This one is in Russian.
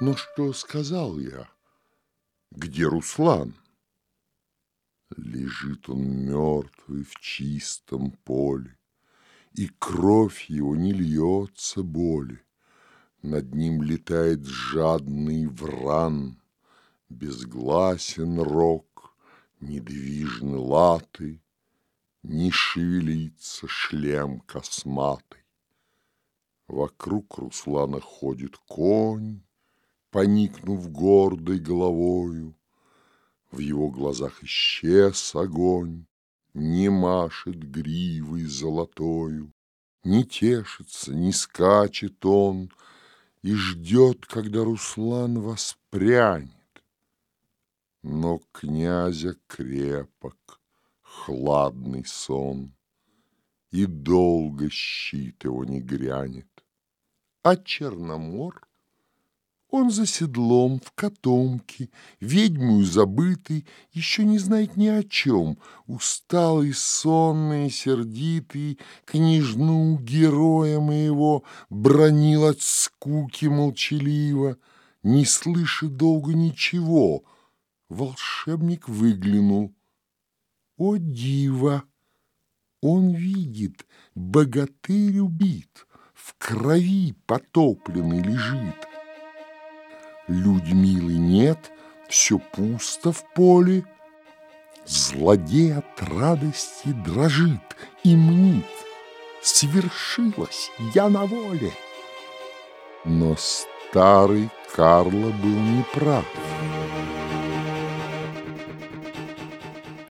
Но что сказал я? Где Руслан? Лежит он мертвый в чистом поле, И кровь его не льется боли. Над ним летает жадный вран, Безгласен рог, недвижны латы, Не шевелится шлем косматый. Вокруг Руслана ходит конь, Поникнув гордой головою. В его глазах исчез огонь, Не машет гривой золотою, Не тешится, не скачет он И ждет, когда Руслан воспрянет. Но князя крепок, хладный сон, И долго щит его не грянет. А Черномор он за седлом, в котомке, ведьмую забытый, еще не знает ни о чем, усталый, сонный, сердитый, княжну героя моего бронил от скуки молчаливо, не слышит долго ничего. Волшебник выглянул. О, диво! Он видит, богатырь убит, в крови потопленный лежит, Людмилы нет, все пусто в поле. Злодей от радости дрожит и мнит. Свершилось, я на воле. Но старый Карло был неправ.